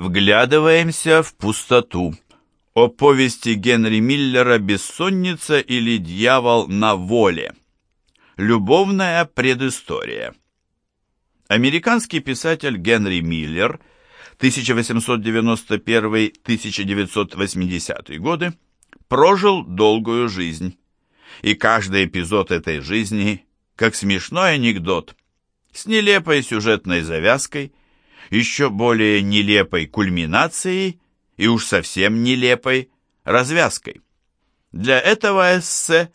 Вглядываемся в пустоту. О повести Генри Миллера «Бессонница» или «Дьявол на воле». Любовная предыстория. Американский писатель Генри Миллер 1891-1980 годы прожил долгую жизнь. И каждый эпизод этой жизни как смешной анекдот с нелепой сюжетной завязкой, еще более нелепой кульминацией и уж совсем нелепой развязкой. Для этого эссе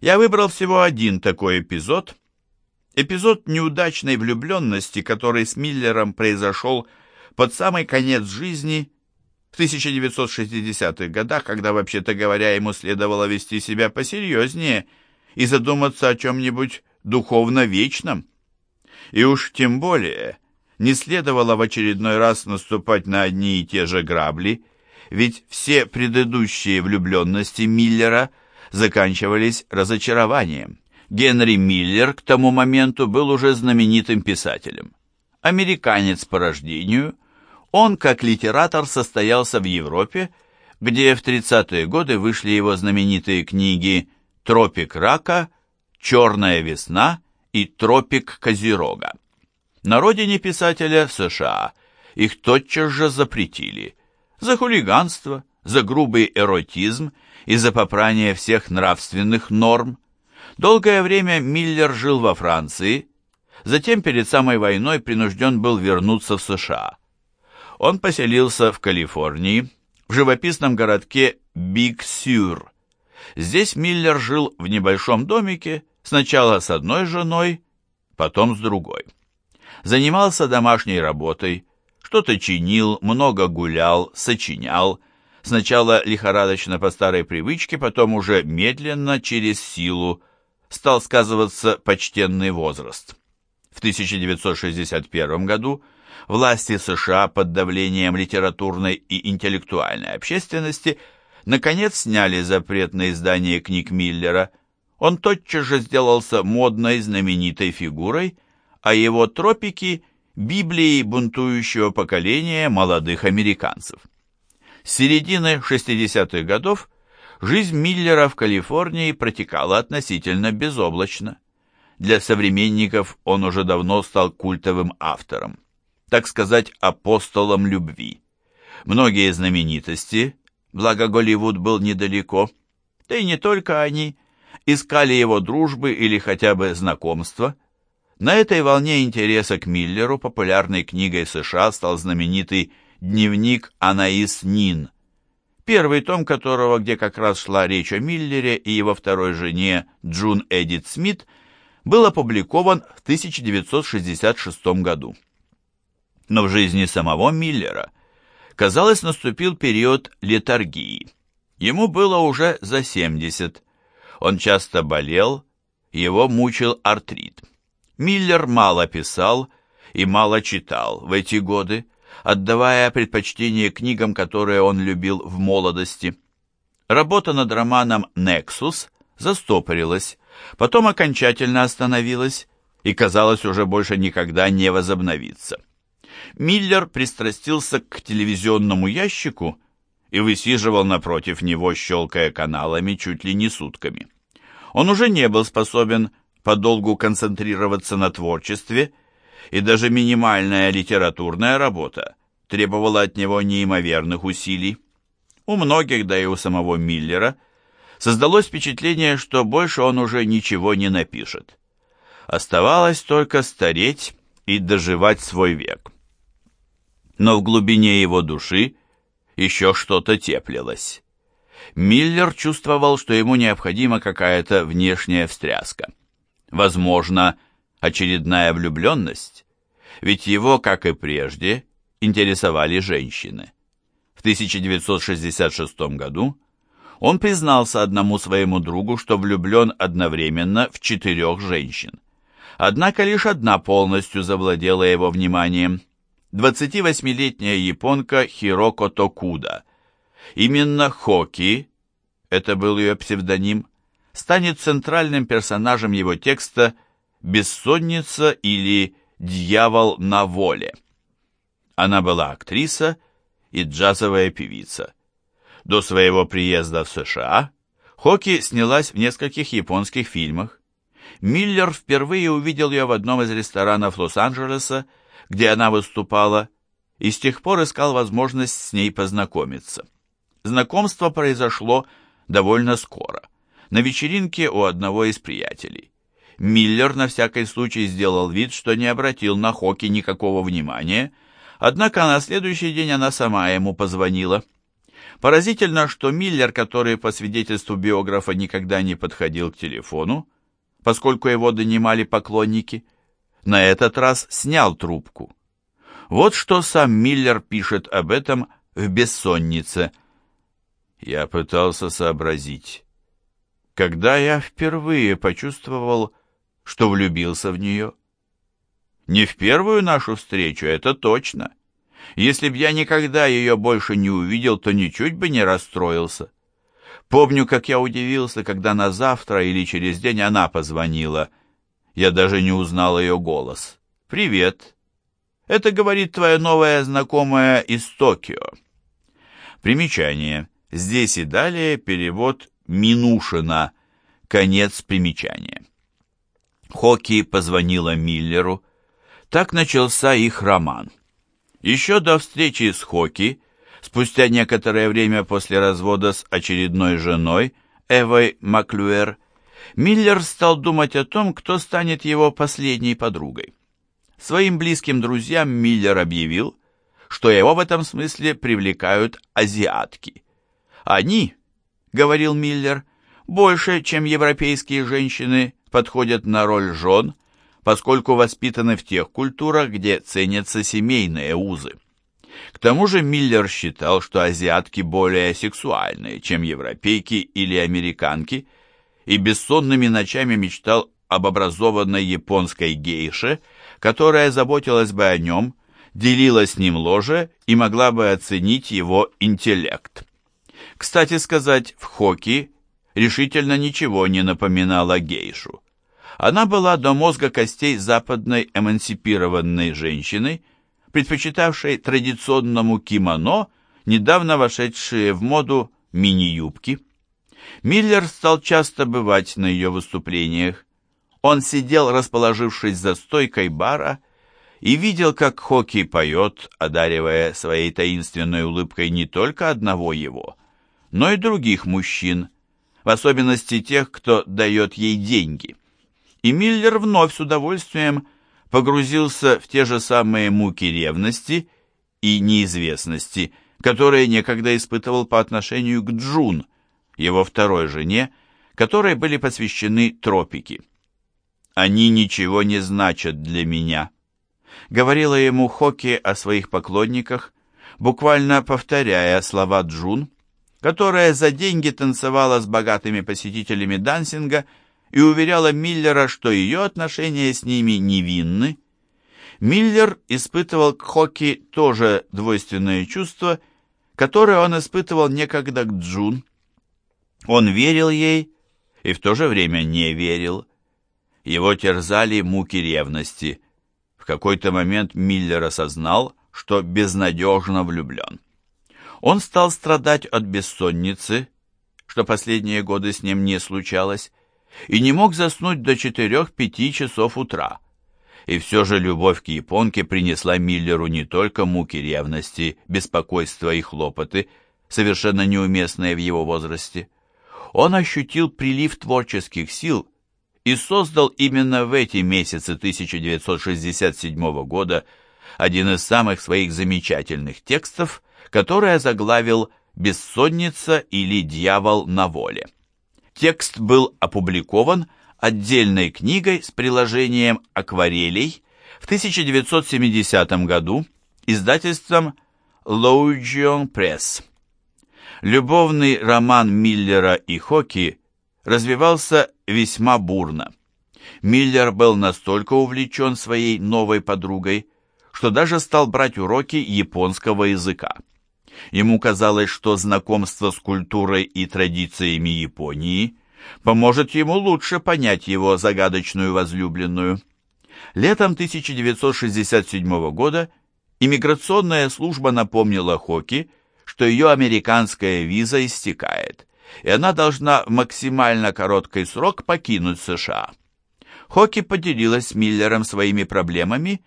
я выбрал всего один такой эпизод. Эпизод неудачной влюбленности, который с Миллером произошел под самый конец жизни в 1960-х годах, когда, вообще-то говоря, ему следовало вести себя посерьезнее и задуматься о чем-нибудь духовно вечном. И уж тем более не следовало в очередной раз наступать на одни и те же грабли, ведь все предыдущие влюбленности Миллера заканчивались разочарованием. Генри Миллер к тому моменту был уже знаменитым писателем. Американец по рождению, он как литератор состоялся в Европе, где в 30-е годы вышли его знаменитые книги «Тропик рака», «Черная весна» и «Тропик Козерога». На родине писателя в США их тотчас же запретили за хулиганство, за грубый эротизм и за попрание всех нравственных норм. Долгое время Миллер жил во Франции, затем перед самой войной принужден был вернуться в США. Он поселился в Калифорнии, в живописном городке Биг-Сюр. Здесь Миллер жил в небольшом домике, сначала с одной женой, потом с другой занимался домашней работой, что-то чинил, много гулял, сочинял, сначала лихорадочно по старой привычке, потом уже медленно, через силу, стал сказываться почтенный возраст. В 1961 году власти США под давлением литературной и интеллектуальной общественности наконец сняли запрет на издание книг Миллера. Он тотчас же сделался модной знаменитой фигурой – а его тропики – Библией бунтующего поколения молодых американцев. С середины 60-х годов жизнь Миллера в Калифорнии протекала относительно безоблачно. Для современников он уже давно стал культовым автором, так сказать, апостолом любви. Многие знаменитости, благо Голливуд был недалеко, да и не только они, искали его дружбы или хотя бы знакомства, на этой волне интереса к Миллеру популярной книгой США стал знаменитый «Дневник Анаис Нин», первый том которого, где как раз шла речь о Миллере и его второй жене Джун Эдит Смит, был опубликован в 1966 году. Но в жизни самого Миллера, казалось, наступил период летаргии. Ему было уже за 70. Он часто болел, его мучил артрит. Миллер мало писал и мало читал в эти годы, отдавая предпочтение книгам, которые он любил в молодости. Работа над романом «Нексус» застопорилась, потом окончательно остановилась и, казалось, уже больше никогда не возобновится. Миллер пристрастился к телевизионному ящику и высиживал напротив него, щелкая каналами чуть ли не сутками. Он уже не был способен подолгу концентрироваться на творчестве, и даже минимальная литературная работа требовала от него неимоверных усилий. У многих, да и у самого Миллера, создалось впечатление, что больше он уже ничего не напишет. Оставалось только стареть и доживать свой век. Но в глубине его души еще что-то теплилось. Миллер чувствовал, что ему необходима какая-то внешняя встряска. Возможно, очередная влюбленность, ведь его, как и прежде, интересовали женщины. В 1966 году он признался одному своему другу, что влюблен одновременно в четырех женщин. Однако лишь одна полностью завладела его вниманием. 28-летняя японка Хироко Токуда. Именно Хоки, это был ее псевдоним, станет центральным персонажем его текста «Бессонница» или «Дьявол на воле». Она была актриса и джазовая певица. До своего приезда в США Хоки снялась в нескольких японских фильмах. Миллер впервые увидел ее в одном из ресторанов Лос-Анджелеса, где она выступала, и с тех пор искал возможность с ней познакомиться. Знакомство произошло довольно скоро, на вечеринке у одного из приятелей. Миллер на всякий случай сделал вид, что не обратил на Хоки никакого внимания, однако на следующий день она сама ему позвонила. Поразительно, что Миллер, который по свидетельству биографа никогда не подходил к телефону, поскольку его донимали поклонники, на этот раз снял трубку. Вот что сам Миллер пишет об этом в «Бессоннице». Я пытался сообразить. Когда я впервые почувствовал, что влюбился в нее? Не в первую нашу встречу, это точно. Если б я никогда ее больше не увидел, то ничуть бы не расстроился. Помню, как я удивился, когда на завтра или через день она позвонила. Я даже не узнал ее голос. «Привет. Это говорит твоя новая знакомая из Токио». Примечание. Здесь и далее перевод Минушина. Конец примечания. Хоки позвонила Миллеру. Так начался их роман. Еще до встречи с Хоки, спустя некоторое время после развода с очередной женой, Эвой Маклюэр, Миллер стал думать о том, кто станет его последней подругой. Своим близким друзьям Миллер объявил, что его в этом смысле привлекают азиатки. Они, говорил Миллер, больше, чем европейские женщины, подходят на роль жен, поскольку воспитаны в тех культурах, где ценятся семейные узы. К тому же Миллер считал, что азиатки более сексуальные, чем европейки или американки, и бессонными ночами мечтал об образованной японской гейше, которая заботилась бы о нем, делила с ним ложе и могла бы оценить его интеллект. Кстати сказать, в Хоки решительно ничего не напоминало гейшу. Она была до мозга костей западной эмансипированной женщиной, предпочитавшей традиционному кимоно, недавно вошедшие в моду мини-юбки. Миллер стал часто бывать на ее выступлениях. Он сидел, расположившись за стойкой бара, и видел, как Хоки поет, одаривая своей таинственной улыбкой не только одного его, но и других мужчин, в особенности тех, кто дает ей деньги. И Миллер вновь с удовольствием погрузился в те же самые муки ревности и неизвестности, которые некогда испытывал по отношению к Джун, его второй жене, которой были посвящены тропики. «Они ничего не значат для меня», — говорила ему Хоки о своих поклонниках, буквально повторяя слова Джун, которая за деньги танцевала с богатыми посетителями дансинга и уверяла Миллера, что ее отношения с ними невинны. Миллер испытывал к Хоки тоже двойственное чувство, которое он испытывал некогда к Джун. Он верил ей и в то же время не верил. Его терзали муки ревности. В какой-то момент Миллер осознал, что безнадежно влюблен. Он стал страдать от бессонницы, что последние годы с ним не случалось, и не мог заснуть до 4-5 часов утра. И все же любовь к японке принесла Миллеру не только муки ревности, беспокойства и хлопоты, совершенно неуместные в его возрасте. Он ощутил прилив творческих сил и создал именно в эти месяцы 1967 года один из самых своих замечательных текстов – которое заглавил «Бессонница или дьявол на воле». Текст был опубликован отдельной книгой с приложением акварелей в 1970 году издательством Logion Press. Любовный роман Миллера и Хоки развивался весьма бурно. Миллер был настолько увлечен своей новой подругой, что даже стал брать уроки японского языка. Ему казалось, что знакомство с культурой и традициями Японии поможет ему лучше понять его загадочную возлюбленную. Летом 1967 года Иммиграционная служба напомнила Хоки, что ее американская виза истекает, и она должна в максимально короткий срок покинуть США. Хоки поделилась с Миллером своими проблемами,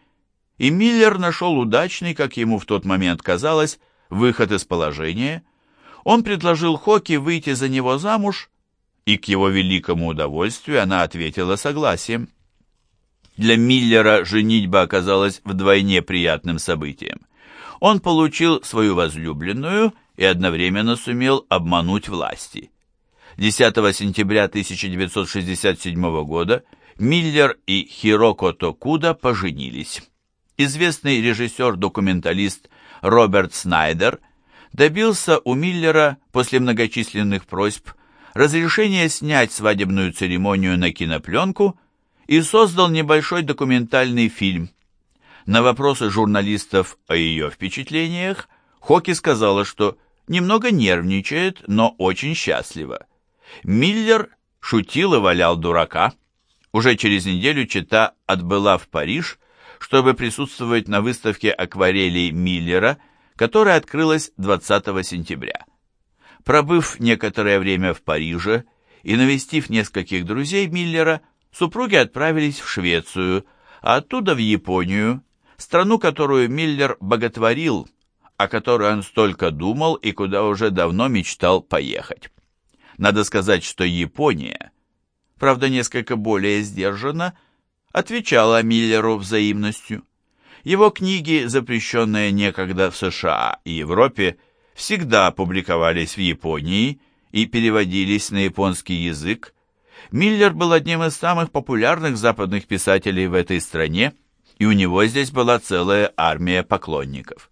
и Миллер нашел удачный, как ему в тот момент казалось, выход из положения. Он предложил Хоки выйти за него замуж, и к его великому удовольствию она ответила согласием. Для Миллера женитьба оказалась вдвойне приятным событием. Он получил свою возлюбленную и одновременно сумел обмануть власти. 10 сентября 1967 года Миллер и Хироко Токуда поженились. Известный режиссер-документалист Роберт Снайдер добился у Миллера после многочисленных просьб разрешения снять свадебную церемонию на кинопленку и создал небольшой документальный фильм. На вопросы журналистов о ее впечатлениях Хоки сказала, что немного нервничает, но очень счастлива. Миллер шутил и валял дурака. Уже через неделю Чита отбыла в Париж, чтобы присутствовать на выставке акварелей Миллера, которая открылась 20 сентября. Пробыв некоторое время в Париже и навестив нескольких друзей Миллера, супруги отправились в Швецию, а оттуда в Японию, страну, которую Миллер боготворил, о которой он столько думал и куда уже давно мечтал поехать. Надо сказать, что Япония, правда несколько более сдержанно, отвечала Миллеру взаимностью. Его книги, запрещенные некогда в США и Европе, всегда публиковались в Японии и переводились на японский язык, Миллер был одним из самых популярных западных писателей в этой стране, и у него здесь была целая армия поклонников.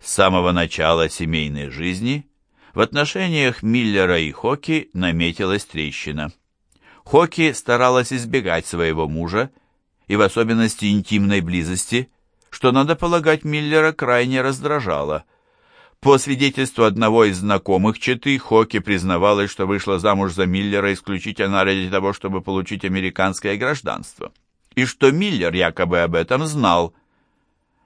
С самого начала семейной жизни в отношениях Миллера и Хоки наметилась трещина. Хоки старалась избегать своего мужа, и в особенности интимной близости, что, надо полагать, Миллера крайне раздражало – по свидетельству одного из знакомых Четы, Хоки признавалась, что вышла замуж за Миллера исключительно ради того, чтобы получить американское гражданство, и что Миллер якобы об этом знал.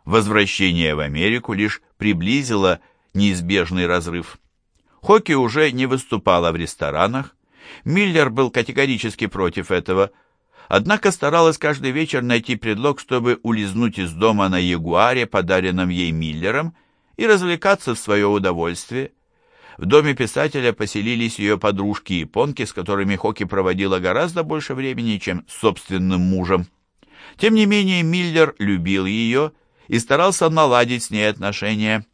Возвращение в Америку лишь приблизило неизбежный разрыв. Хоки уже не выступала в ресторанах, Миллер был категорически против этого, однако старалась каждый вечер найти предлог, чтобы улизнуть из дома на Ягуаре, подаренном ей Миллером, и развлекаться в свое удовольствие. В доме писателя поселились ее подружки-японки, с которыми Хоки проводила гораздо больше времени, чем с собственным мужем. Тем не менее, Миллер любил ее и старался наладить с ней отношения.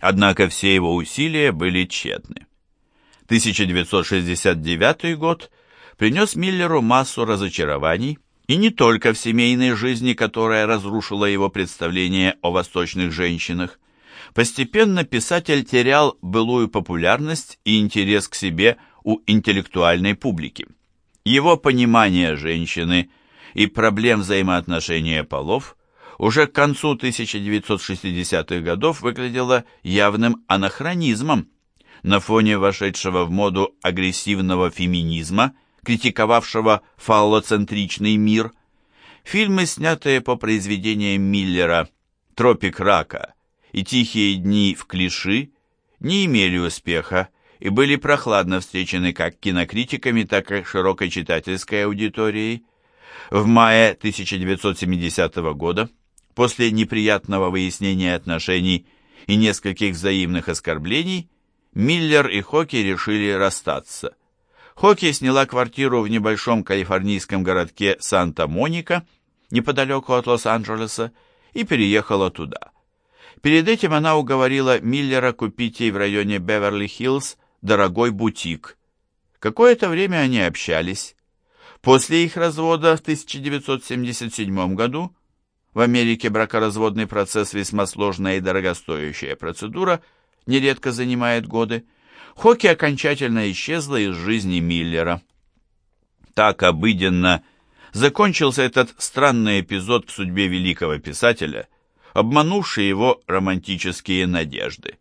Однако все его усилия были тщетны. 1969 год принес Миллеру массу разочарований, и не только в семейной жизни, которая разрушила его представление о восточных женщинах. Постепенно писатель терял былую популярность и интерес к себе у интеллектуальной публики. Его понимание женщины и проблем взаимоотношения полов уже к концу 1960-х годов выглядело явным анахронизмом на фоне вошедшего в моду агрессивного феминизма, критиковавшего фаллоцентричный мир. Фильмы, снятые по произведениям Миллера «Тропик рака», и «Тихие дни в Клиши» не имели успеха и были прохладно встречены как кинокритиками, так и широкой читательской аудиторией. В мае 1970 года, после неприятного выяснения отношений и нескольких взаимных оскорблений, Миллер и Хоки решили расстаться. Хоки сняла квартиру в небольшом калифорнийском городке Санта-Моника, неподалеку от Лос-Анджелеса, и переехала туда. Перед этим она уговорила Миллера купить ей в районе Беверли-Хиллз дорогой бутик. Какое-то время они общались. После их развода в 1977 году в Америке бракоразводный процесс весьма сложная и дорогостоящая процедура, нередко занимает годы. Хоки окончательно исчезла из жизни Миллера. Так обыденно закончился этот странный эпизод в судьбе великого писателя, обманувший его романтические надежды.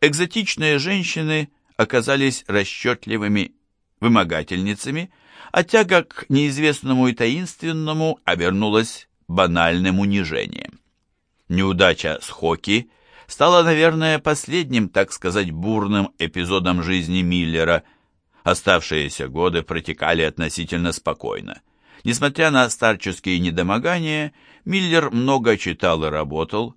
Экзотичные женщины оказались расчетливыми вымогательницами, а тяга к неизвестному и таинственному обернулась банальным унижением. Неудача с Хоки стала, наверное, последним, так сказать, бурным эпизодом жизни Миллера. Оставшиеся годы протекали относительно спокойно. Несмотря на старческие недомогания, Миллер много читал и работал.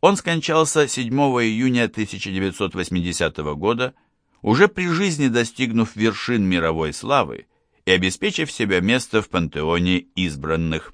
Он скончался 7 июня 1980 года, уже при жизни достигнув вершин мировой славы и обеспечив себе место в пантеоне избранных.